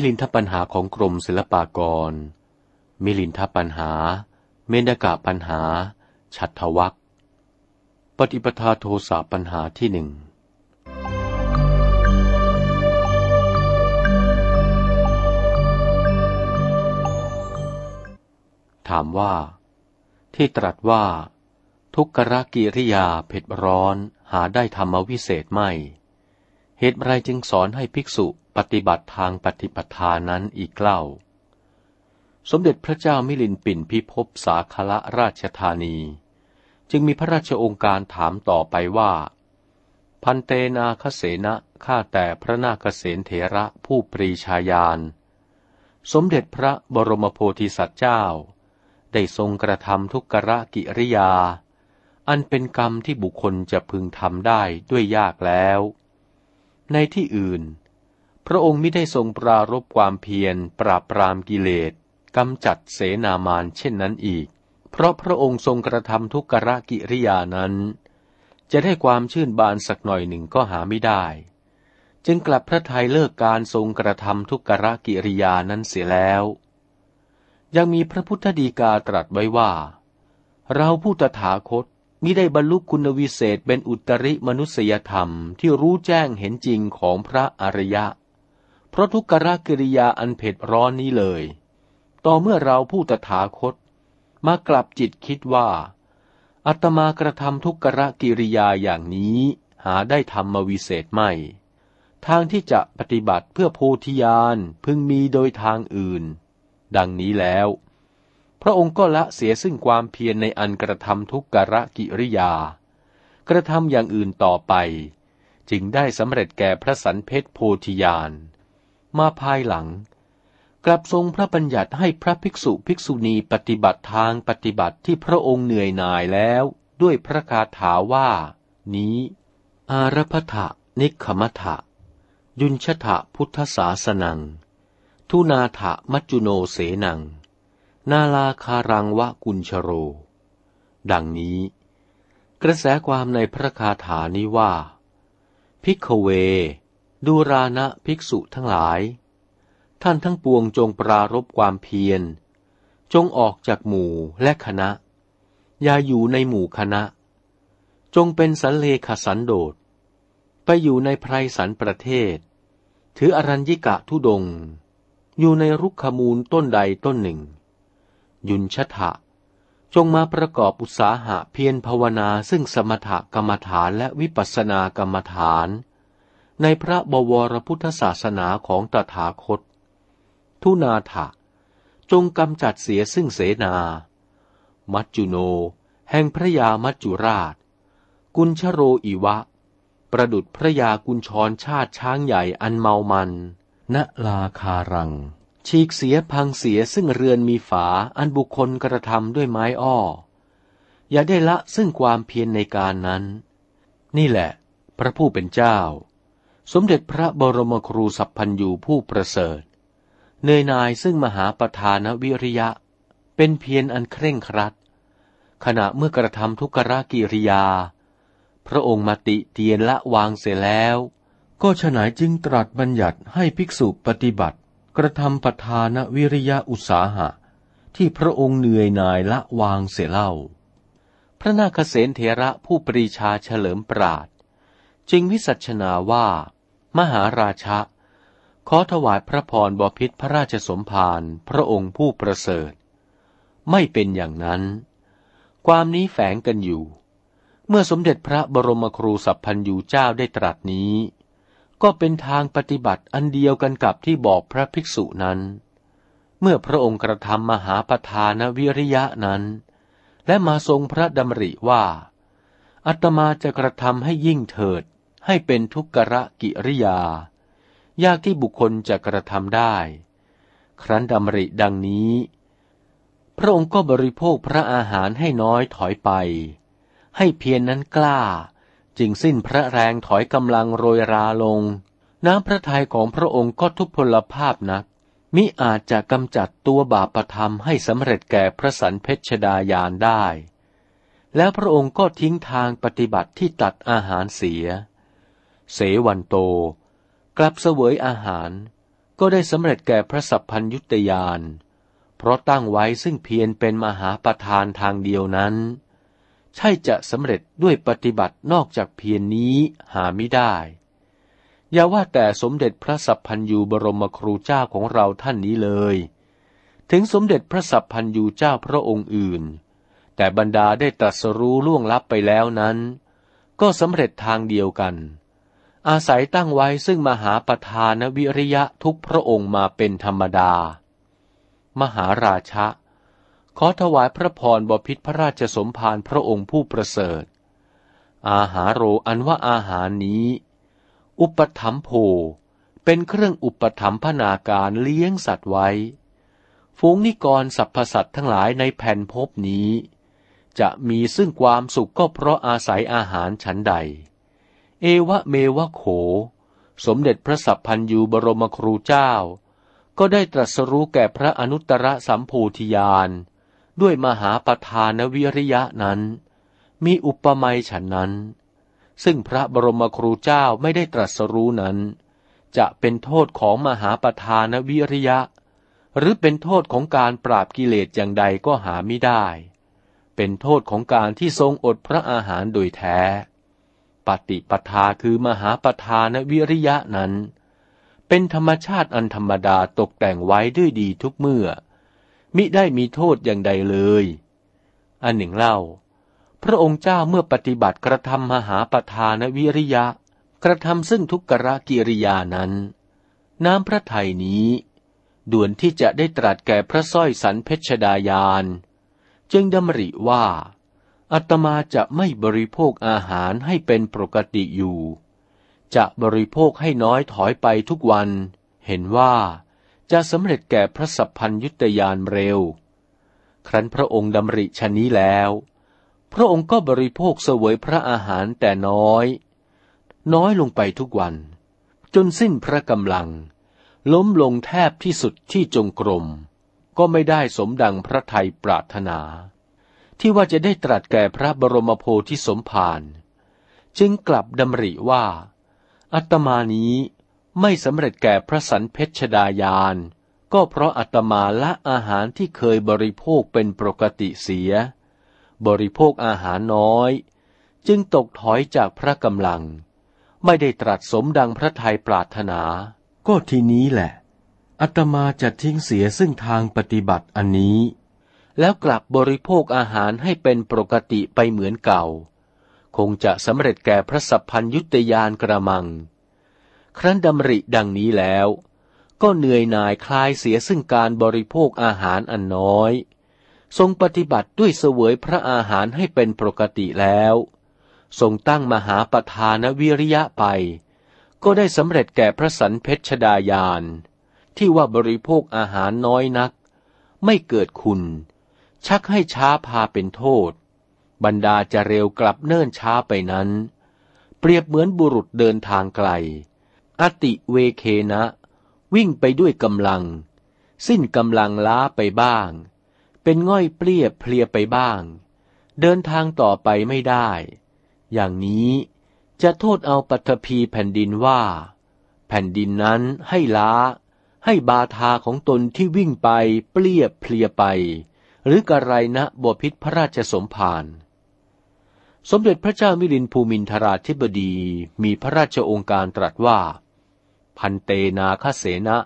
มิลินทปัญหาของกรมศิลปากร มิลินทปัญหา เมนกะปัญหา ฉัตทวักปฏิปทาโทสะปัญหาที่หนึ่งถามว่า ที่ตรัสว่า ทุกขกิริยาเผ็ดร้อนหาได้ธรรมวิเศษไม่ เหตุไรจึงสอนให้ภิกษุ ปฏิบัติทางปฏิปทานั้นอีกเล่า สมเด็จพระเจ้ามิลินปินพิภพสาคละราชธานี จึงมีพระราชองค์การถามต่อไปว่า พันเตนาคเสนะข้าแต่พระนาคเสนเถระผู้ปรีชาญาณ สมเด็จพระบรมโพธิสัตว์เจ้า ได้ทรงกระทำทุกขะกิริยา อันเป็นกรรมที่บุคคลจะพึงทำได้ด้วยยากแล้ว ในที่อื่น พระองค์ไม่ได้ทรงปรารบความเพียร ปราบปรามกิเลสกำจัดเสนามานเช่นนั้นอีก เพราะพระองค์ทรงกระทำทุกขะกิริยานั้น จะได้ความชื่นบานสักหน่อยหนึ่งก็หาไม่ได้ จึงกลับพระทัยเลิกการทรงกระทำทุกขะกิริยานั้นเสียแล้ว ยังมีพระพุทธดีกาตรัสไว้ว่า เราผู้ตถาคตมิได้บรรลุคุณวิเศษเป็นอุตริมนุษยธรรมที่รู้แจ้งเห็นจริงของพระอริยะ ราะทุกขกิริยาอันเผ็ดร้อนนี้เลย ต่อเมื่อเราผู้ตถาคต มากลับจิตคิดว่า อัตมากระทำทุกขกิริยาอย่างนี้หาได้ทำมาวิเศษไม่ ทางที่จะปฏิบัติเพื่อโพธิญาณพึงมีโดยทางอื่น ดังนี้แล้ว พระองค์ก็ละเสียซึ่งความเพียรในอันกระทำทุกขกิริยา กระทำอย่างอื่นต่อไป จึงได้สำเร็จแก่พระสันเพชรโพธิญาณ มาภายหลัง กลับทรงพระบัญญัติให้พระภิกษุภิกษุณีปฏิบัติทางปฏิบัติที่พระองค์เหนื่อยหน่ายแล้วด้วยพระคาถาว่า นี้ อารพทะนิคมทะยุนชะพุทธศาสนัง ทุนาถะมัจจุโนเสนัง นาลาคารังวะกุญชโร ดังนี้ กระแสความในพระคาถานี้ว่า พิกเว ดูรานะภิกษุทั้งหลาย ท่านทั้งปวงจงปรารบความเพียร จงออกจากหมู่และคณะ อย่าอยู่ในหมู่คณะ จงเป็นสันเลขสันโดษ ไปอยู่ในไพรสันประเทศ ถืออรัญญิกะทุดง อยู่ในรุกขมูลต้นใดต้นหนึ่ง ยุนชะทะจงมาประกอบอุตสาหะเพียรภาวนาซึ่งสมถกรรมฐานและวิปัสสนากรรมฐาน ในพระบวรพุทธศาสนาของตถาคต ทุนาถะจงกำจัดเสียซึ่งเสนา มัจจุโน แห่งพระยามัจจุราช กุญชโรอิวะ ประดุดพระยากุญชรชาติช้างใหญ่อันเมามัน ณลาคารัง ฉีกเสียพังเสียซึ่งเรือนมีฝาอันบุคคลกระทำด้วยไม้อ้อ อย่าได้ละซึ่งความเพียรในการนั้น นี่แหละ พระผู้เป็นเจ้า สมเด็จพระบรมครูสัพพันยูผู้ประเสริฐ เนยนายซึ่งมหาประธานวิริยะ เป็นเพียรอันเคร่งครัด ขณะเมื่อกระทำทุกรกิริยา พระองค์มาติเตียนละวางเสร็จแล้ว ก็ฉนายจึงตรัสบัญญัติให้ภิกษุปฏิบัติ กระทำประธานวิริยะอุตสาหะ ที่พระองค์เหนื่อยนายละวางเสียเล่า พระนาคเษนเถระผู้ปรีชาเฉลิมปราด จึงวิสัชนาว่า มหาราชะ ขอถวายพระพรบพิษพระราชสมภารพระองค์ผู้ประเสริฐ ไม่เป็นอย่างนั้น ความนี้แฝงกันอยู่ เมื่อสมเด็จพระบรมครูสัพพันยูเจ้าได้ตรัสนี้ ก็เป็นทางปฏิบัติอันเดียวกันกับที่บอกพระภิกษุนั้น เมื่อพระองค์กระทำมหาประธานวิริยะนั้น และมาทรงพระดำริว่าอัตมาจะกระทำให้ยิ่งเถิด ให้เป็นทุกขะกิริยา ยากที่บุคคลจะกระทำได้ ครั้นดำริดังนี้ พระองค์ก็บริโภคพระอาหารให้น้อยถอยไป ให้เพียรนนั้นกล้า จึงสิ้นพระแรงถอยกำลังโรยราลง น้ำพระทัยของพระองค์ก็ทุพพลภาพนัก มิอาจจะกำจัดตัวบาปธรรมให้สำเร็จแก่พระสันเพชดายานได้แล้วพระองค์ก็ทิ้งทางปฏิบัติที่ตัดอาหารเสีย เสวันโต กลับเสวยอาหาร ก็ได้สำเร็จแก่พระสัพพัญยุตยาน เพราะตั้งไว้ซึ่งเพียรเป็นมหาประธานทางเดียวนั้น ใช่จะสำเร็จด้วยปฏิบัตินอกจากเพียรนนี้หาไม่ได้ อย่าว่าแต่สมเด็จพระสัพพัญยูบรมครูเจ้าของเราท่านนี้เลย ถึงสมเด็จพระสัพพัญยูเจ้าพระองค์อื่น แต่บรรดาได้ตรัสรู้ล่วงลับไปแล้วนั้น ก็สำเร็จทางเดียวกัน อาศัยตั้งไว้ซึ่งมหาประธานวิริยะทุกพระองค์มาเป็นธรรมดา มหาราชะ ขอถวายพระพรบพิษพระราชสมภารพระองค์ผู้ประเสริฐ อาหารโรอันว่าอาหารนี้ อุปถัมโภเป็นเครื่องอุปถัมพนาการเลี้ยงสัตว์ไว้ ฝูงนิกรสรรพสัตว์ทั้งหลายในแผ่นภพนี้ จะมีซึ่งความสุขก็เพราะอาศัยอาหารฉันใด เอวะเมวะโข สมเด็จพระสัพพันยูบรมครูเจ้า ก็ได้ตรัสรู้แก่พระอนุตตรสัมภูธิยานด้วยมหาประธานวิริยะนั้น มีอุปมาฉันนั้น ซึ่งพระบรมครูเจ้าไม่ได้ตรัสรู้นั้น จะเป็นโทษของมหาประธานวิริยะ หรือเป็นโทษของการปราบกิเลสอย่างใดก็หาไม่ได้ เป็นโทษของการที่ทรงอดพระอาหารโดยแท้ ปฏิปทาคือมหาปทานวิริยะนั้น เป็นธรรมชาติอันธรรมดาตกแต่งไว้ด้วยดีทุกเมื่อ มิได้มีโทษอย่างใดเลย อันหนึ่งเล่า พระองค์เจ้าเมื่อปฏิบัติกระทำมหาปทานวิริยะ กระทำซึ่งทุกกรกิริยานั้น น้ำพระทัยนี้ด่วนที่จะได้ตรัสแก่พระสร้อยสันเพชรดายาน จึงดำริว่า อัตมาจะไม่บริโภคอาหารให้เป็นปกติอยู่ จะบริโภคให้น้อยถอยไปทุกวัน เห็นว่าจะสำเร็จแก่พระสัพพัญยุตยานเร็ว ครั้นพระองค์ดำริชนี้แล้ว พระองค์ก็บริโภคเสวยพระอาหารแต่น้อย น้อยลงไปทุกวัน จนสิ้นพระกำลัง ล้มลงแทบที่สุดที่จงกรม ก็ไม่ได้สมดังพระไทยปรารถนา ที่ว่าจะได้ตรัสแก่พระบรมโพธิสมภารจึงกลับดำริว่า อัตมานี้ไม่สำเร็จแก่พระสันเพชดายาน ก็เพราะอัตมาละอาหารที่เคยบริโภคเป็นปกติเสีย บริโภคอาหารน้อย จึงตกถอยจากพระกำลัง ไม่ได้ตรัสสมดังพระทัยปรารถนา ก็ทีนี้แหละอัตมาจะทิ้งเสียซึ่งทางปฏิบัติอันนี้ แล้วกลับบริโภคอาหารให้เป็นปกติไปเหมือนเก่า คงจะสำเร็จแก่พระสัพพัญยุตยานกระมัง ครั้นดำริดังนี้แล้ว ก็เหนื่อยหน่ายคลายเสียซึ่งการบริโภคอาหารอันน้อย ทรงปฏิบัติด้วยเสวยพระอาหารให้เป็นปกติแล้ว ทรงตั้งมหาประธานวิริยะไป ก็ได้สำเร็จแก่พระสันเพชรดายานที่ว่าบริโภคอาหารน้อยนัก ไม่เกิดคุณ ชักให้ช้าพาเป็นโทษ บรรดาจะเร็วกลับเนิ่นช้าไปนั้น เปรียบเหมือนบุรุษเดินทางไกล อติเวเคนะ วิ่งไปด้วยกำลัง สิ้นกำลังล้าไปบ้าง เป็นง่อยเปรี้ยเพลียไปบ้าง เดินทางต่อไปไม่ได้ อย่างนี้จะโทษเอาปัตภีแผ่นดินว่า แผ่นดินนั้นให้ล้า ให้บาทาของตนที่วิ่งไปเปรี้ยเพลียไป หรือกระไรนะบพิษพระราชสมภารสมเด็จพระเจ้ามิลินภูมินทราธิบดีมีพระราชองค์การตรัสว่า พันเตนาคเสนะ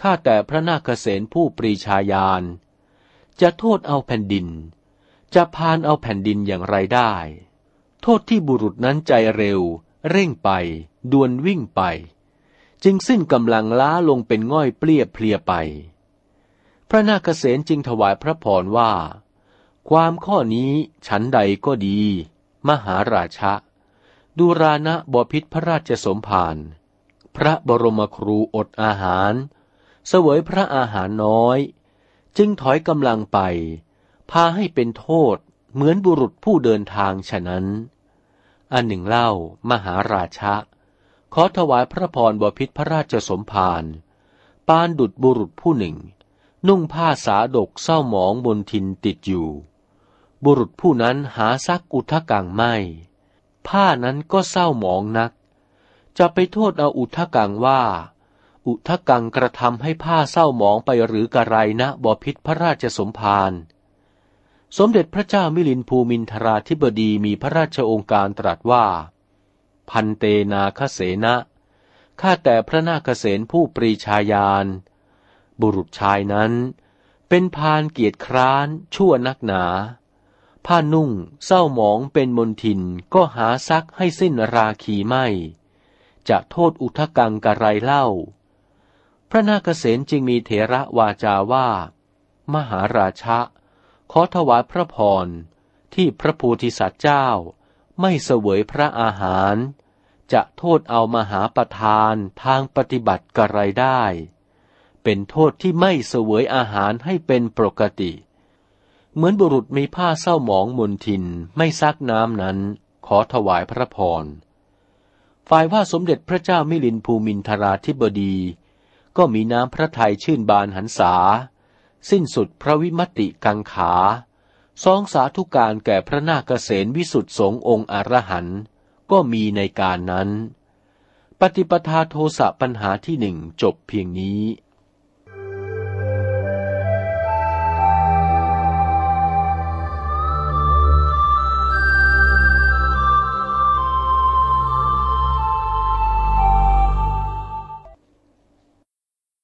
ข้าแต่พระนาคเสนผู้ปรีชาญาณจะโทษเอาแผ่นดิน จะพานเอาแผ่นดินอย่างไรได้ โทษที่บุรุษนั้นใจเร็ว เร่งไป ดวนวิ่งไป จึงสิ้นกำลังล้าลงเป็นง่อยเปลี้ยเพลียไป พระนาคเษนจึงถวายพระพรว่า ความข้อนี้ฉันใดก็ดี มหาราชะดูรานะบพิษพระราชสมภารพระบรมครูอดอาหาร เสวยพระอาหารน้อย จึงถอยกำลังไป พาให้เป็นโทษเหมือนบุรุษผู้เดินทางฉะนั้น อันหนึ่งเล่ามหาราชะ ขอถวายพระพรบพิษพระราชสมภารปานดุดบุรุษผู้หนึ่ง นุ่งผ้าสาดกเศร้าหมองบนทินติดอยู่ บุรุษผู้นั้นหาซักอุทกังไม่ ผ้านั้นก็เศร้าหมองนัก จะไปโทษเอาอุทกังว่า อุทกังกระทำให้ผ้าเศร้าหมองไปหรือกระไรนะบอพิษพระราชสมภารสมเด็จพระเจ้ามิลินภูมินทราธิบดีมีพระราชองค์การตรัสว่า พันเตนาคเสนะข้าแต่พระนาคเสนผู้ปรีชาญาณ บุรุษชายนั้น เป็นพานเกียรติคร้านชั่วนักหนา ผ้านุ่งเศร้าหมองเป็นมนทินก็หาซักให้สิ้นราคีไม่ จะโทษอุทกังกะไรเล่า พระนาคเษนจึงมีเถระวาจาว่า มหาราชะ ขอถวายพระพรที่พระโพธิสัตว์เจ้า ไม่เสวยพระอาหาร จะโทษเอามหาประทานทางปฏิบัติกะไรได้ เป็นโทษที่ไม่เสวยอาหารให้เป็นปกติ เหมือนบุรุษมีผ้าเศร้าหมองมนทินไม่ซักน้ำนั้น ขอถวายพระพร ฝ่ายว่าสมเด็จพระเจ้ามิลินภูมินทราธิบดี ก็มีน้ำพระทัยชื่นบานหันษา สิ้นสุดพระวิมติกังขาสองสาธุการแก่พระนาคเษนวิสุทธสงองค์อรหันต์ก็มีในการนั้น ปฏิปทาโทสะปัญหาที่หนึ่งจบเพียงนี้